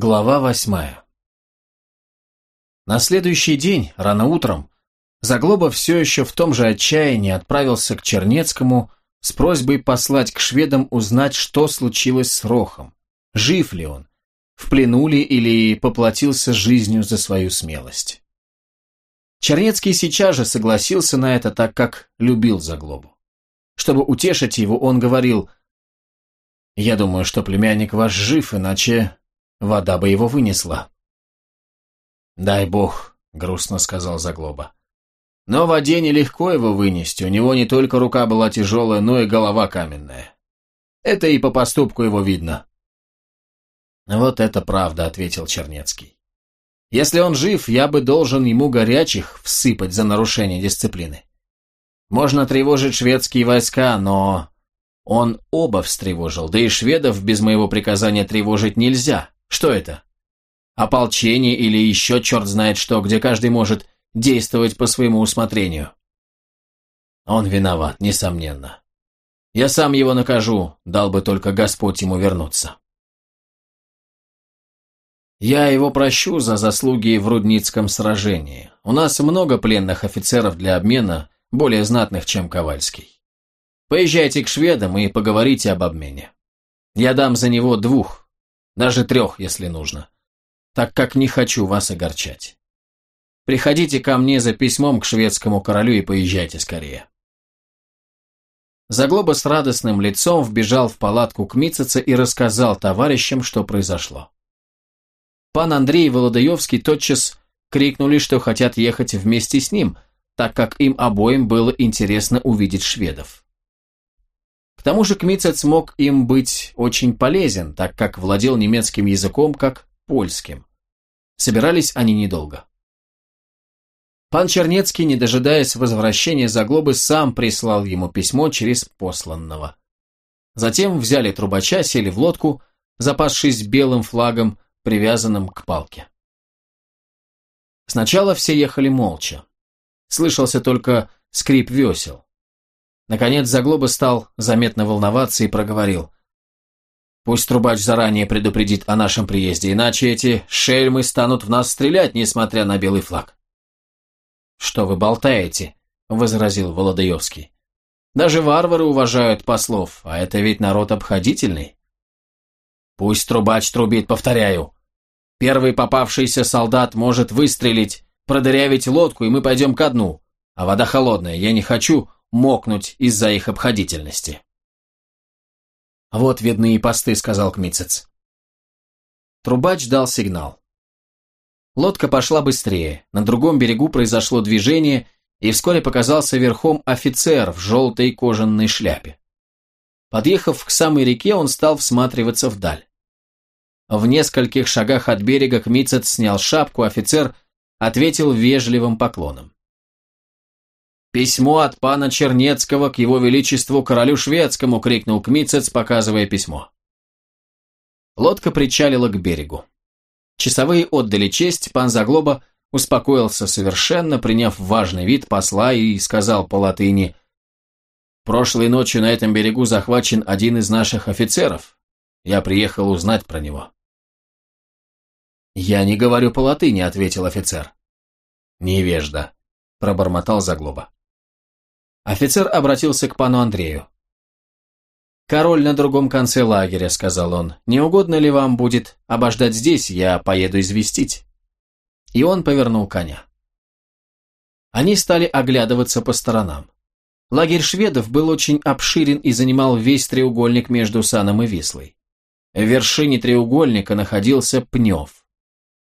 Глава восьмая На следующий день, рано утром, Заглоба все еще в том же отчаянии отправился к Чернецкому с просьбой послать к шведам узнать, что случилось с Рохом, жив ли он, в плену ли или поплатился жизнью за свою смелость. Чернецкий сейчас же согласился на это, так как любил Заглобу. Чтобы утешить его, он говорил, «Я думаю, что племянник ваш жив, иначе вода бы его вынесла». «Дай бог», — грустно сказал Заглоба. Но в воде нелегко его вынести, у него не только рука была тяжелая, но и голова каменная. Это и по поступку его видно. «Вот это правда», — ответил Чернецкий. «Если он жив, я бы должен ему горячих всыпать за нарушение дисциплины. Можно тревожить шведские войска, но он оба встревожил, да и шведов без моего приказания тревожить нельзя. Что это? Ополчение или еще черт знает что, где каждый может действовать по своему усмотрению. Он виноват, несомненно. Я сам его накажу, дал бы только Господь ему вернуться. Я его прощу за заслуги в Рудницком сражении. У нас много пленных офицеров для обмена, более знатных, чем Ковальский. Поезжайте к шведам и поговорите об обмене. Я дам за него двух, даже трех, если нужно, так как не хочу вас огорчать. Приходите ко мне за письмом к шведскому королю и поезжайте скорее. Заглоба с радостным лицом вбежал в палатку к Митцице и рассказал товарищам, что произошло. Пан Андрей и Володаевский тотчас крикнули, что хотят ехать вместе с ним, так как им обоим было интересно увидеть шведов. К тому же Кмицец мог им быть очень полезен, так как владел немецким языком как польским. Собирались они недолго. Пан Чернецкий, не дожидаясь возвращения Заглобы, сам прислал ему письмо через посланного. Затем взяли трубача, сели в лодку, запасшись белым флагом, привязанным к палке. Сначала все ехали молча. Слышался только скрип весел. Наконец Заглоба стал заметно волноваться и проговорил. «Пусть трубач заранее предупредит о нашем приезде, иначе эти шельмы станут в нас стрелять, несмотря на белый флаг». «Что вы болтаете?» – возразил Володаевский. «Даже варвары уважают послов, а это ведь народ обходительный». «Пусть трубач трубит, повторяю. Первый попавшийся солдат может выстрелить, продырявить лодку, и мы пойдем ко дну. А вода холодная, я не хочу мокнуть из-за их обходительности». «Вот видны и посты», — сказал Кмицец. Трубач дал сигнал. Лодка пошла быстрее, на другом берегу произошло движение, и вскоре показался верхом офицер в желтой кожаной шляпе. Подъехав к самой реке, он стал всматриваться вдаль. В нескольких шагах от берега Кмицет снял шапку, офицер ответил вежливым поклоном. «Письмо от пана Чернецкого к его величеству королю шведскому!» — крикнул Кмицец, показывая письмо. Лодка причалила к берегу. Часовые отдали честь, пан Заглоба успокоился совершенно, приняв важный вид посла и сказал по латыни «Прошлой ночью на этом берегу захвачен один из наших офицеров. Я приехал узнать про него». «Я не говорю по латыни», — ответил офицер. «Невежда», — пробормотал Заглоба. Офицер обратился к пану Андрею. «Король на другом конце лагеря», — сказал он. «Не угодно ли вам будет обождать здесь? Я поеду известить». И он повернул коня. Они стали оглядываться по сторонам. Лагерь шведов был очень обширен и занимал весь треугольник между Саном и Вислой. В вершине треугольника находился Пнев.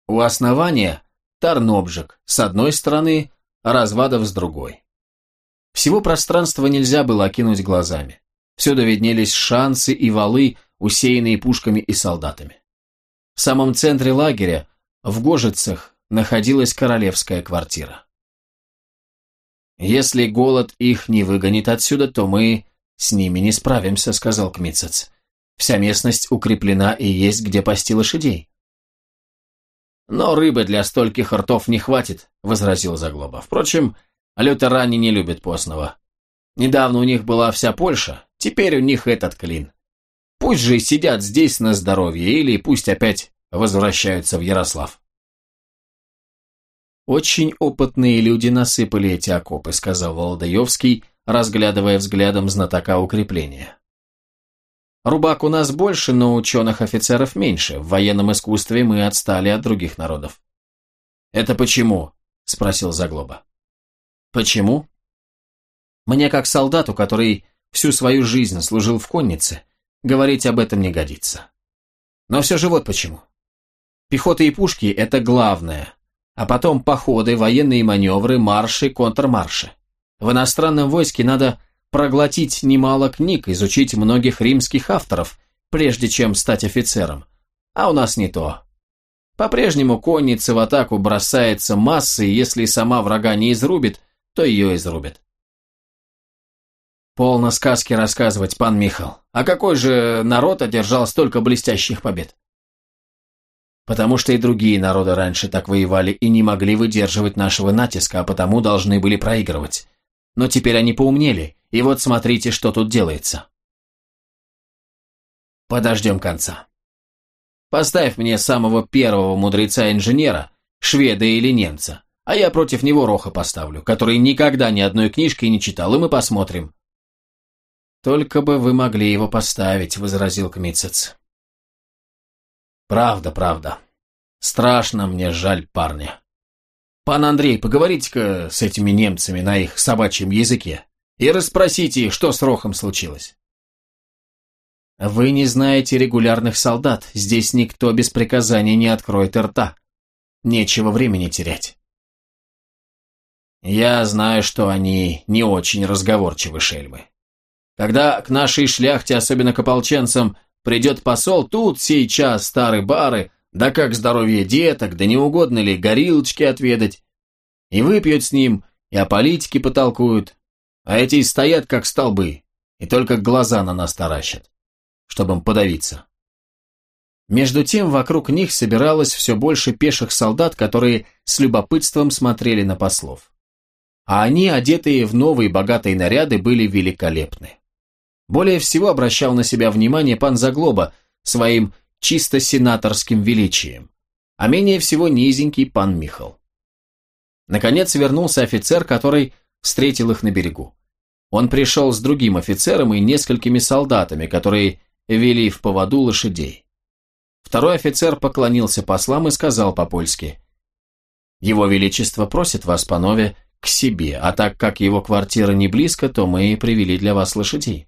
У основания – Тарнобжик, с одной стороны, Развадов с другой. Всего пространства нельзя было окинуть глазами. Всюду виднелись шансы и валы, усеянные пушками и солдатами. В самом центре лагеря, в Гожицах, находилась королевская квартира. «Если голод их не выгонит отсюда, то мы с ними не справимся», — сказал Кмитцец. «Вся местность укреплена и есть где пасти лошадей». «Но рыбы для стольких ртов не хватит», — возразил Заглоба. «Впрочем, лютеране не любят постного. Недавно у них была вся Польша, Теперь у них этот клин. Пусть же сидят здесь на здоровье, или пусть опять возвращаются в Ярослав. «Очень опытные люди насыпали эти окопы», — сказал Володаевский, разглядывая взглядом знатока укрепления. «Рубак у нас больше, но ученых офицеров меньше. В военном искусстве мы отстали от других народов». «Это почему?» — спросил Заглоба. «Почему?» «Мне как солдату, который всю свою жизнь служил в коннице, говорить об этом не годится. Но все же вот почему. Пехота и пушки – это главное, а потом походы, военные маневры, марши, контрмарши. В иностранном войске надо проглотить немало книг, изучить многих римских авторов, прежде чем стать офицером. А у нас не то. По-прежнему конница в атаку бросается массой, если сама врага не изрубит, то ее изрубят. Полно сказки рассказывать, пан Михал. А какой же народ одержал столько блестящих побед? Потому что и другие народы раньше так воевали и не могли выдерживать нашего натиска, а потому должны были проигрывать. Но теперь они поумнели, и вот смотрите, что тут делается. Подождем конца. Поставь мне самого первого мудреца-инженера, шведа или немца, а я против него Роха поставлю, который никогда ни одной книжки не читал, и мы посмотрим. Только бы вы могли его поставить, возразил Кмитцец. Правда, правда. Страшно мне жаль парня. Пан Андрей, поговорите-ка с этими немцами на их собачьем языке и расспросите что с Рохом случилось. Вы не знаете регулярных солдат, здесь никто без приказания не откроет рта. Нечего времени терять. Я знаю, что они не очень разговорчивы, шельмы. Когда к нашей шляхте, особенно к ополченцам, Придет посол, тут сейчас старые бары, да как здоровье деток, да не угодно ли горилочки отведать. И выпьют с ним, и о политике потолкуют. А эти стоят как столбы, и только глаза на нас таращат, чтобы им подавиться. Между тем вокруг них собиралось все больше пеших солдат, которые с любопытством смотрели на послов. А они, одетые в новые богатые наряды, были великолепны. Более всего обращал на себя внимание пан Заглоба своим чисто сенаторским величием, а менее всего низенький пан Михал. Наконец вернулся офицер, который встретил их на берегу. Он пришел с другим офицером и несколькими солдатами, которые вели в поводу лошадей. Второй офицер поклонился послам и сказал по-польски, «Его Величество просит вас, панове, к себе, а так как его квартира не близко, то мы и привели для вас лошадей».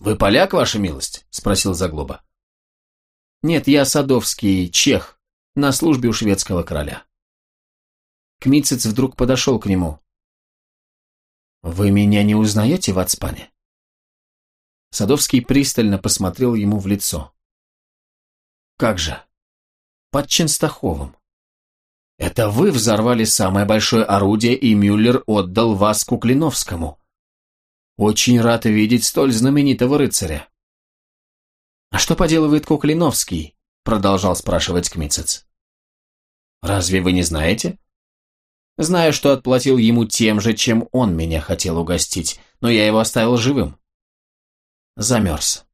«Вы поляк, ваша милость?» – спросил Заглоба. «Нет, я садовский, чех, на службе у шведского короля». Кмицец вдруг подошел к нему. «Вы меня не узнаете, в Ацпане?» Садовский пристально посмотрел ему в лицо. «Как же? Под Ченстаховым. Это вы взорвали самое большое орудие, и Мюллер отдал вас Куклиновскому. Очень рад видеть столь знаменитого рыцаря. А что поделывает Куклиновский? Продолжал спрашивать Кмицец. Разве вы не знаете? Знаю, что отплатил ему тем же, чем он меня хотел угостить, но я его оставил живым. Замерз.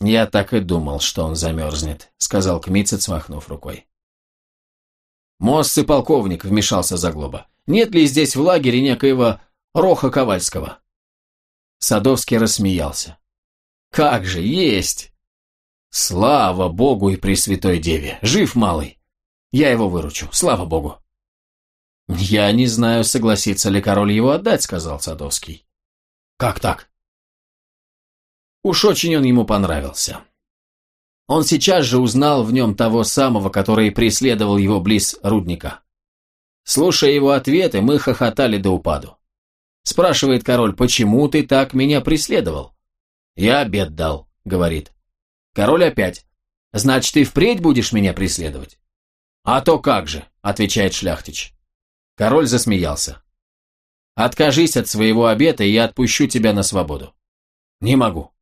Я так и думал, что он замерзнет, сказал Кмицец, махнув рукой. Моссы полковник вмешался Заглоба. Нет ли здесь в лагере некоего Роха Ковальского. Садовский рассмеялся. Как же, есть! Слава Богу и Пресвятой Деве! Жив малый! Я его выручу, слава Богу! Я не знаю, согласится ли король его отдать, сказал Садовский. Как так? Уж очень он ему понравился. Он сейчас же узнал в нем того самого, который преследовал его близ рудника. Слушая его ответы, мы хохотали до упаду. Спрашивает король, почему ты так меня преследовал? Я обед дал, говорит. Король опять. Значит, ты впредь будешь меня преследовать? А то как же, отвечает шляхтич. Король засмеялся. Откажись от своего обета, и я отпущу тебя на свободу. Не могу.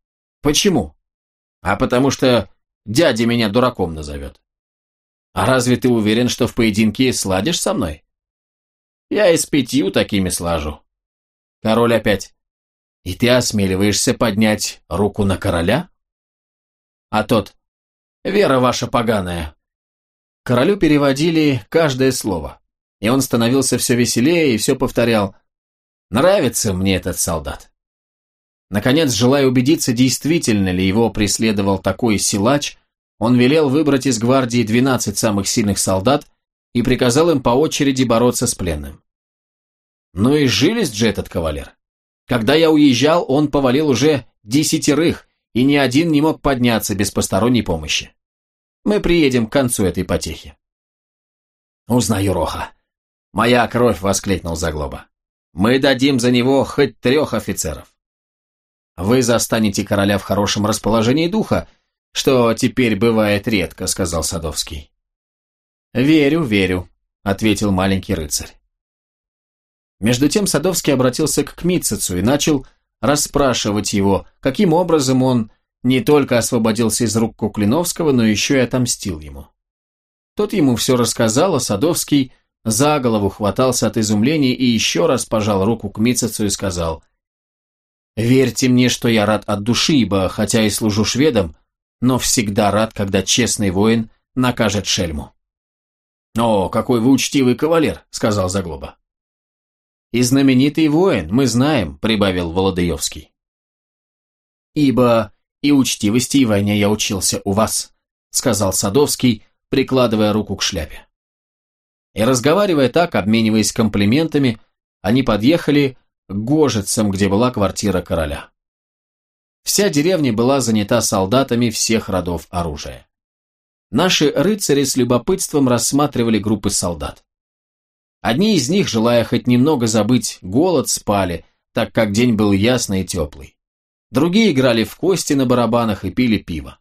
Почему? А потому что дядя меня дураком назовет. А разве ты уверен, что в поединке сладишь со мной? Я и с пятью такими слажу. Король опять. И ты осмеливаешься поднять руку на короля? А тот. Вера ваша поганая. Королю переводили каждое слово, и он становился все веселее и все повторял «Нравится мне этот солдат». Наконец, желая убедиться, действительно ли его преследовал такой силач, он велел выбрать из гвардии 12 самых сильных солдат и приказал им по очереди бороться с пленным. Ну и жились же этот кавалер. Когда я уезжал, он повалил уже десятерых, и ни один не мог подняться без посторонней помощи. Мы приедем к концу этой потехи. Узнаю Роха. Моя кровь, воскликнул Заглоба. Мы дадим за него хоть трех офицеров. Вы застанете короля в хорошем расположении духа, что теперь бывает редко, сказал Садовский. Верю, верю, ответил маленький рыцарь. Между тем Садовский обратился к Кмитцецу и начал расспрашивать его, каким образом он не только освободился из рук Куклиновского, но еще и отомстил ему. Тот ему все рассказал, а Садовский за голову хватался от изумления и еще раз пожал руку к Мицецу и сказал, «Верьте мне, что я рад от души, ибо, хотя и служу шведом, но всегда рад, когда честный воин накажет шельму». «О, какой вы учтивый кавалер», — сказал Заглоба. «И знаменитый воин, мы знаем», — прибавил Володаевский. «Ибо и учтивости и войне я учился у вас», — сказал Садовский, прикладывая руку к шляпе. И разговаривая так, обмениваясь комплиментами, они подъехали Гожицам, где была квартира короля. Вся деревня была занята солдатами всех родов оружия. Наши рыцари с любопытством рассматривали группы солдат. Одни из них, желая хоть немного забыть голод, спали, так как день был ясный и теплый. Другие играли в кости на барабанах и пили пиво.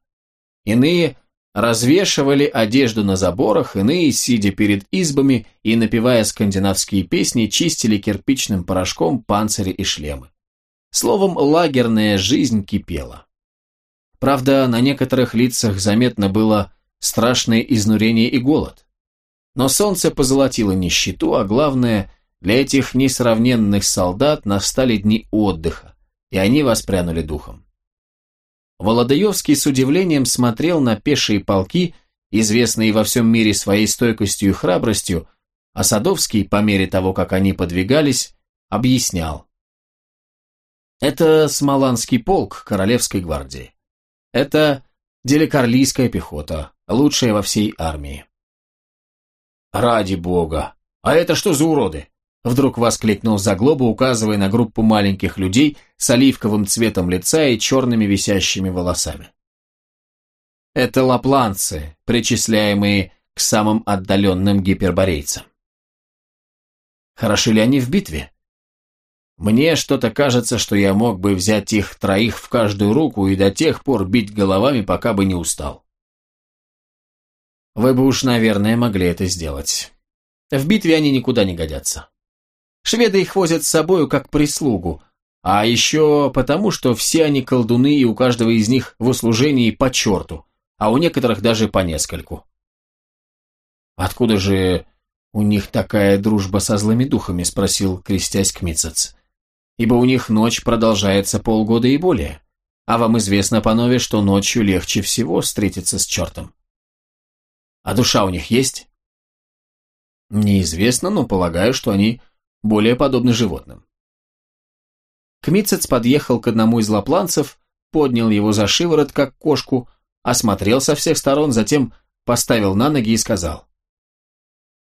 Иные развешивали одежду на заборах, иные, сидя перед избами и напевая скандинавские песни, чистили кирпичным порошком панцири и шлемы. Словом, лагерная жизнь кипела. Правда, на некоторых лицах заметно было страшное изнурение и голод. Но солнце позолотило нищету, а главное, для этих несравненных солдат настали дни отдыха, и они воспрянули духом. Володаевский с удивлением смотрел на пешие полки, известные во всем мире своей стойкостью и храбростью, а Садовский, по мере того, как они подвигались, объяснял. Это Смоланский полк Королевской гвардии. Это деликарлийская пехота, лучшая во всей армии. «Ради бога! А это что за уроды?» Вдруг воскликнул Заглоба, указывая на группу маленьких людей с оливковым цветом лица и черными висящими волосами. Это лапланцы, причисляемые к самым отдаленным гиперборейцам. Хороши ли они в битве? Мне что-то кажется, что я мог бы взять их троих в каждую руку и до тех пор бить головами, пока бы не устал. Вы бы уж, наверное, могли это сделать. В битве они никуда не годятся. Шведы их возят с собою как прислугу, а еще потому, что все они колдуны и у каждого из них в услужении по черту, а у некоторых даже по нескольку. Откуда же у них такая дружба со злыми духами, спросил, крестясь Кмицец. Ибо у них ночь продолжается полгода и более. А вам известно, панове, что ночью легче всего встретиться с чертом. А душа у них есть? Неизвестно, но полагаю, что они более подобны животным. Кмицец подъехал к одному из лапланцев, поднял его за шиворот, как кошку, осмотрел со всех сторон, затем поставил на ноги и сказал.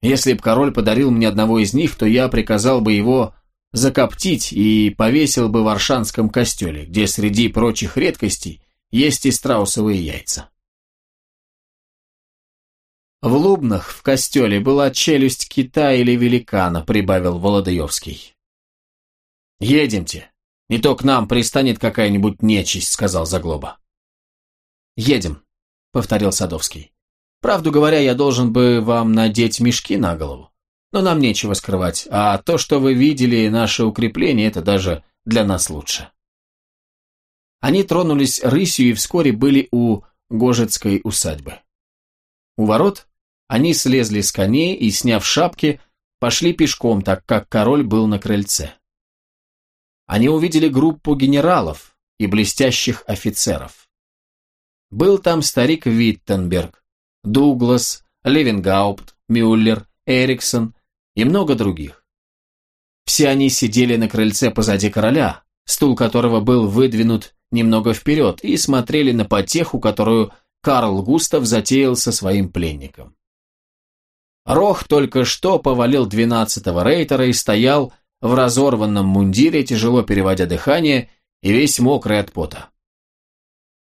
«Если б король подарил мне одного из них, то я приказал бы его закоптить и повесил бы в Аршанском костеле, где среди прочих редкостей есть и страусовые яйца». В Лубнах в костеле была челюсть кита или великана, прибавил Володаевский. Едемте. Не то к нам пристанет какая-нибудь нечисть, сказал Заглоба. Едем, повторил Садовский. Правду говоря, я должен бы вам надеть мешки на голову. Но нам нечего скрывать, а то, что вы видели наше укрепление, это даже для нас лучше. Они тронулись рысью и вскоре были у Гожецкой усадьбы. У ворот они слезли с коней и, сняв шапки, пошли пешком, так как король был на крыльце. Они увидели группу генералов и блестящих офицеров. Был там старик Виттенберг, Дуглас, Левенгаупт, Мюллер, Эриксон и много других. Все они сидели на крыльце позади короля, стул которого был выдвинут немного вперед, и смотрели на потеху, которую Карл Густав затеял со своим пленником. Рох только что повалил двенадцатого рейтера и стоял в разорванном мундире, тяжело переводя дыхание и весь мокрый от пота.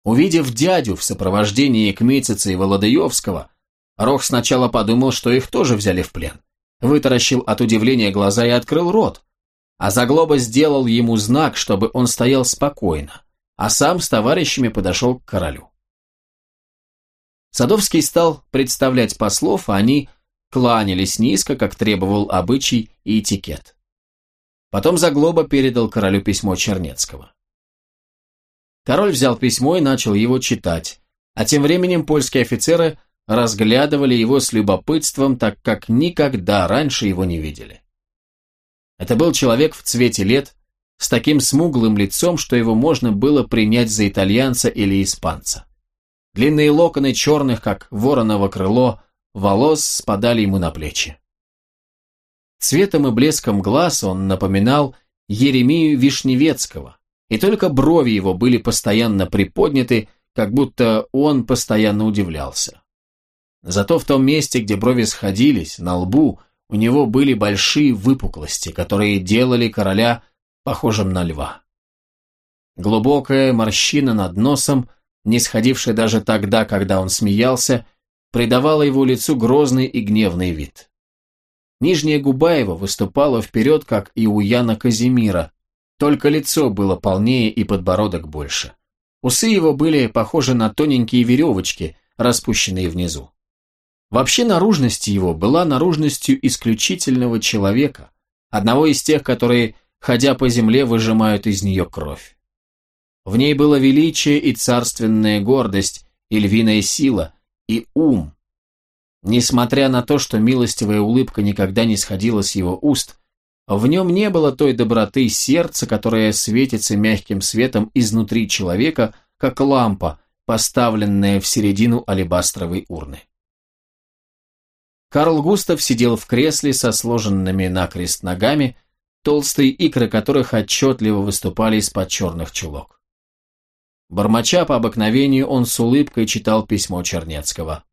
Увидев дядю в сопровождении Кмитцица и Володаевского, Рох сначала подумал, что их тоже взяли в плен. Вытаращил от удивления глаза и открыл рот. А Заглоба сделал ему знак, чтобы он стоял спокойно, а сам с товарищами подошел к королю. Садовский стал представлять послов, а они кланялись низко, как требовал обычай и этикет. Потом Заглоба передал королю письмо Чернецкого. Король взял письмо и начал его читать, а тем временем польские офицеры разглядывали его с любопытством, так как никогда раньше его не видели. Это был человек в цвете лет, с таким смуглым лицом, что его можно было принять за итальянца или испанца. Длинные локоны черных, как вороново крыло, волос спадали ему на плечи. Цветом и блеском глаз он напоминал Еремию Вишневецкого, и только брови его были постоянно приподняты, как будто он постоянно удивлялся. Зато в том месте, где брови сходились, на лбу, у него были большие выпуклости, которые делали короля похожим на льва. Глубокая морщина над носом, не сходившая даже тогда, когда он смеялся, придавала его лицу грозный и гневный вид. Нижняя губа его выступала вперед, как и у Яна Казимира, только лицо было полнее и подбородок больше. Усы его были похожи на тоненькие веревочки, распущенные внизу. Вообще наружность его была наружностью исключительного человека, одного из тех, которые, ходя по земле, выжимают из нее кровь. В ней было величие и царственная гордость, и львиная сила, и ум. Несмотря на то, что милостивая улыбка никогда не сходила с его уст, в нем не было той доброты сердца, которая светится мягким светом изнутри человека, как лампа, поставленная в середину алебастровой урны. Карл Густав сидел в кресле со сложенными накрест ногами, толстые икры которых отчетливо выступали из-под черных чулок. Бормоча по обыкновению, он с улыбкой читал письмо Чернецкого.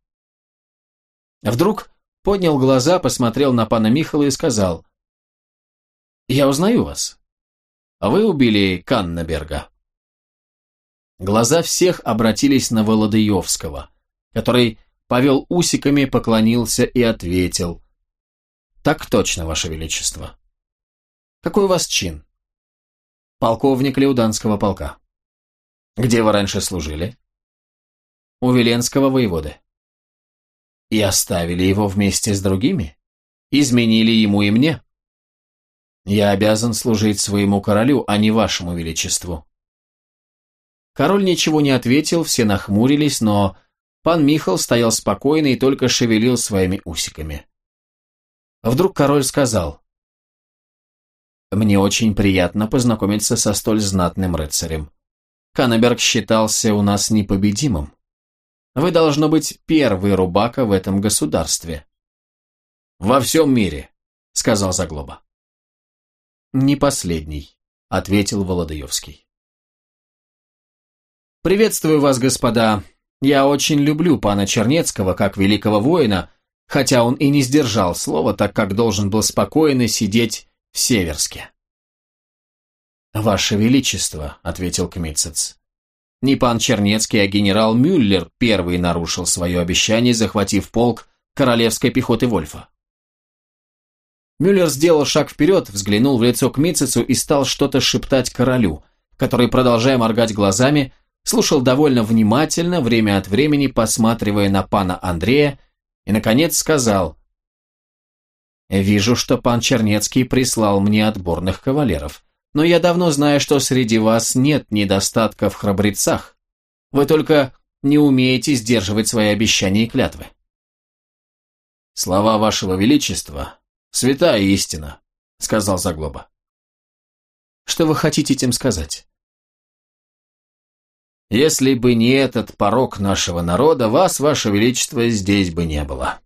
Вдруг поднял глаза, посмотрел на пана Михала и сказал, «Я узнаю вас. Вы убили Каннаберга». Глаза всех обратились на Володыевского, который повел усиками, поклонился и ответил. «Так точно, Ваше Величество». «Какой у вас чин?» «Полковник Леуданского полка». «Где вы раньше служили?» «У Веленского воеводы». «И оставили его вместе с другими? Изменили ему и мне?» «Я обязан служить своему королю, а не вашему величеству». Король ничего не ответил, все нахмурились, но Пан Михал стоял спокойно и только шевелил своими усиками. Вдруг король сказал, «Мне очень приятно познакомиться со столь знатным рыцарем. Каннеберг считался у нас непобедимым. Вы должно быть первый рубака в этом государстве». «Во всем мире», — сказал Заглоба. «Не последний», — ответил Володаевский. «Приветствую вас, господа», я очень люблю пана Чернецкого как великого воина, хотя он и не сдержал слова, так как должен был спокойно сидеть в Северске. «Ваше Величество», — ответил Кмитцец, — «не пан Чернецкий, а генерал Мюллер первый нарушил свое обещание, захватив полк королевской пехоты Вольфа». Мюллер сделал шаг вперед, взглянул в лицо Кмитцецу и стал что-то шептать королю, который, продолжая моргать глазами, слушал довольно внимательно, время от времени посматривая на пана Андрея, и, наконец, сказал «Вижу, что пан Чернецкий прислал мне отборных кавалеров, но я давно знаю, что среди вас нет недостатка в храбрецах. Вы только не умеете сдерживать свои обещания и клятвы». «Слова вашего величества — святая истина», — сказал Заглоба. «Что вы хотите этим сказать?» Если бы не этот порог нашего народа, вас, ваше величество, здесь бы не было».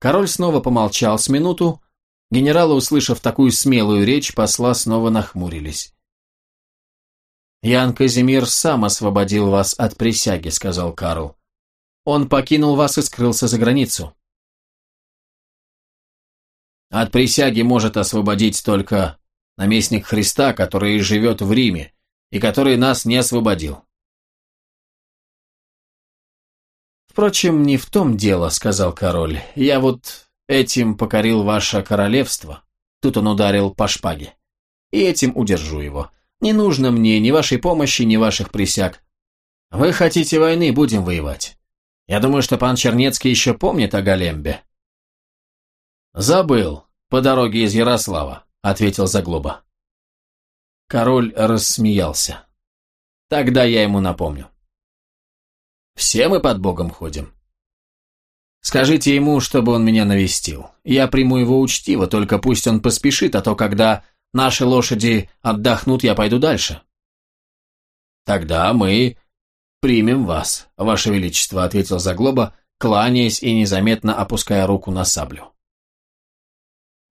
Король снова помолчал с минуту. Генералы, услышав такую смелую речь, посла снова нахмурились. «Ян Казимир сам освободил вас от присяги», — сказал Карл. «Он покинул вас и скрылся за границу». «От присяги может освободить только наместник Христа, который живет в Риме и который нас не освободил». «Впрочем, не в том дело», — сказал король. «Я вот этим покорил ваше королевство». Тут он ударил по шпаге. «И этим удержу его. Не нужно мне ни вашей помощи, ни ваших присяг. Вы хотите войны, будем воевать. Я думаю, что пан Чернецкий еще помнит о Галембе». «Забыл, по дороге из Ярослава», — ответил Заглоба. Король рассмеялся. «Тогда я ему напомню». Все мы под Богом ходим. Скажите ему, чтобы он меня навестил. Я приму его учтиво, только пусть он поспешит, а то когда наши лошади отдохнут, я пойду дальше. Тогда мы примем вас, ваше величество, ответил Заглоба, кланяясь и незаметно опуская руку на саблю.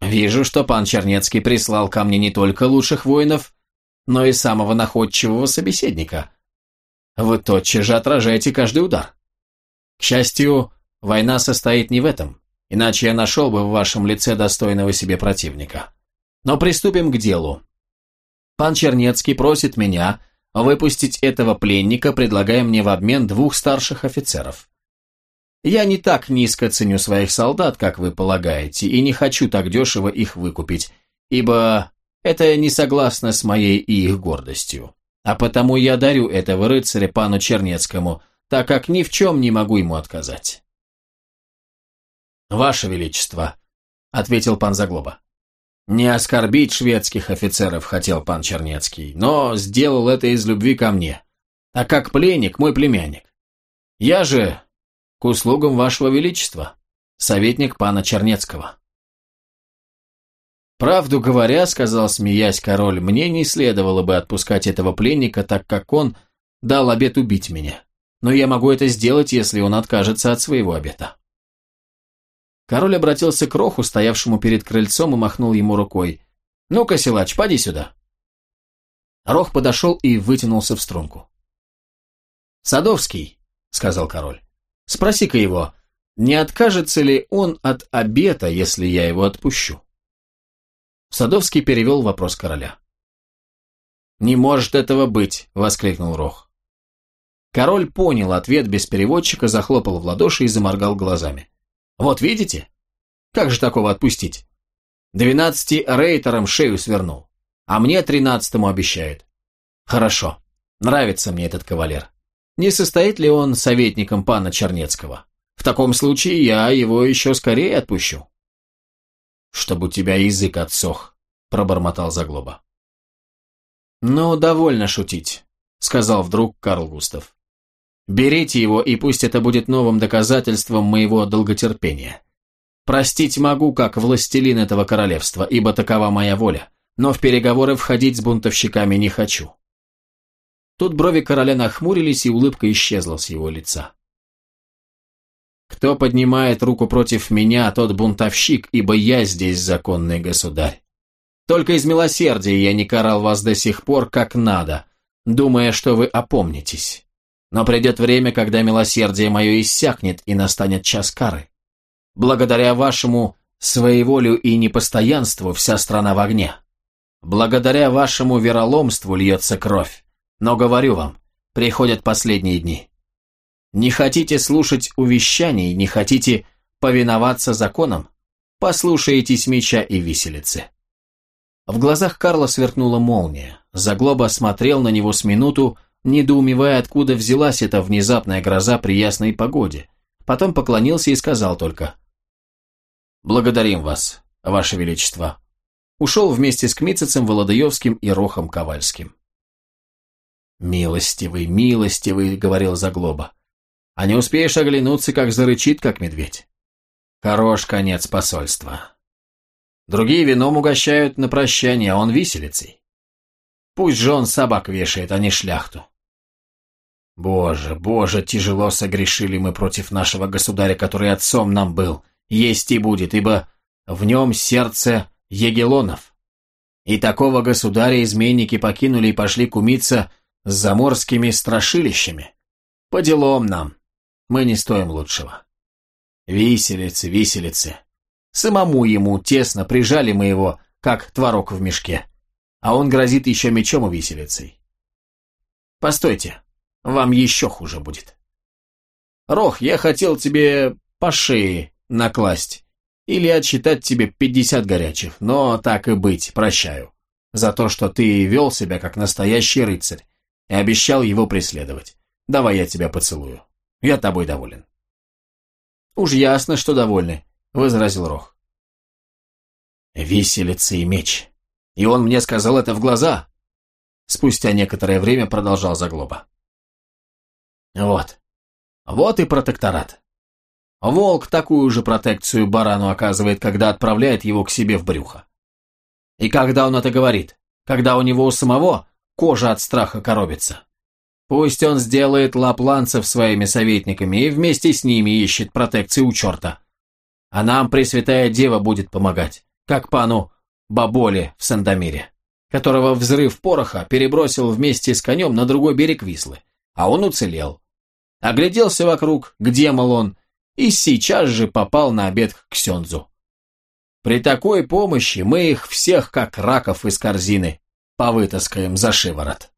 Вижу, что пан Чернецкий прислал ко мне не только лучших воинов, но и самого находчивого собеседника, вы тотчас же отражаете каждый удар. К счастью, война состоит не в этом, иначе я нашел бы в вашем лице достойного себе противника. Но приступим к делу. Пан Чернецкий просит меня выпустить этого пленника, предлагая мне в обмен двух старших офицеров. Я не так низко ценю своих солдат, как вы полагаете, и не хочу так дешево их выкупить, ибо это не согласно с моей и их гордостью. А потому я дарю этого рыцаря пану Чернецкому, так как ни в чем не могу ему отказать. «Ваше Величество», — ответил пан Заглоба. «Не оскорбить шведских офицеров хотел пан Чернецкий, но сделал это из любви ко мне, а как пленник мой племянник. Я же к услугам вашего Величества, советник пана Чернецкого». «Правду говоря, — сказал, смеясь король, — мне не следовало бы отпускать этого пленника, так как он дал обет убить меня. Но я могу это сделать, если он откажется от своего обета». Король обратился к Роху, стоявшему перед крыльцом, и махнул ему рукой. «Ну-ка, силач, поди сюда». Рох подошел и вытянулся в струнку. «Садовский», — сказал король, — «спроси-ка его, не откажется ли он от обета, если я его отпущу?» Садовский перевел вопрос короля. «Не может этого быть!» – воскликнул Рох. Король понял ответ без переводчика, захлопал в ладоши и заморгал глазами. «Вот видите? Как же такого отпустить? Двенадцати рейтерам шею свернул, а мне тринадцатому обещают. Хорошо, нравится мне этот кавалер. Не состоит ли он советником пана Чернецкого? В таком случае я его еще скорее отпущу» чтобы у тебя язык отсох», — пробормотал Заглоба. «Ну, довольно шутить», — сказал вдруг Карл Густав. «Берите его, и пусть это будет новым доказательством моего долготерпения. Простить могу, как властелин этого королевства, ибо такова моя воля, но в переговоры входить с бунтовщиками не хочу». Тут брови короля нахмурились, и улыбка исчезла с его лица. Кто поднимает руку против меня, тот бунтовщик, ибо я здесь законный государь. Только из милосердия я не карал вас до сих пор как надо, думая, что вы опомнитесь. Но придет время, когда милосердие мое иссякнет и настанет час кары. Благодаря вашему своеволию и непостоянству вся страна в огне. Благодаря вашему вероломству льется кровь. Но говорю вам, приходят последние дни. Не хотите слушать увещаний, не хотите повиноваться законам? Послушаетесь меча и виселицы. В глазах Карла сверкнула молния. Заглоба смотрел на него с минуту, недоумевая, откуда взялась эта внезапная гроза при ясной погоде. Потом поклонился и сказал только «Благодарим вас, ваше величество». Ушел вместе с Кмицецем Володаевским и Рохом Ковальским. «Милостивый, милостивый», — говорил Заглоба. А не успеешь оглянуться, как зарычит, как медведь. Хорош конец посольства. Другие вином угощают на прощание, а он виселицей. Пусть же он собак вешает, а не шляхту. Боже, боже, тяжело согрешили мы против нашего государя, который отцом нам был, есть и будет, ибо в нем сердце Егелонов. И такого государя изменники покинули и пошли кумиться с заморскими страшилищами. По делам нам, мы не стоим лучшего. Виселицы, виселицы. Самому ему тесно прижали мы его, как творог в мешке. А он грозит еще мечом и виселицей. Постойте, вам еще хуже будет. Рох, я хотел тебе по шее накласть или отсчитать тебе пятьдесят горячих, но так и быть, прощаю. За то, что ты вел себя как настоящий рыцарь и обещал его преследовать. Давай я тебя поцелую. Я тобой доволен. Уж ясно, что довольны, возразил Рох. Виселица и меч. И он мне сказал это в глаза. Спустя некоторое время продолжал Заглоба. Вот. Вот и протекторат. Волк такую же протекцию барану оказывает, когда отправляет его к себе в брюхо. И когда он это говорит? Когда у него у самого кожа от страха коробится. Пусть он сделает лапланцев своими советниками и вместе с ними ищет протекции у черта. А нам Пресвятая Дева будет помогать, как пану Баболе в Сандомире, которого взрыв пороха перебросил вместе с конем на другой берег Вислы, а он уцелел. Огляделся вокруг, где, мол, он, и сейчас же попал на обед к Ксензу. При такой помощи мы их всех, как раков из корзины, повытаскаем за шиворот.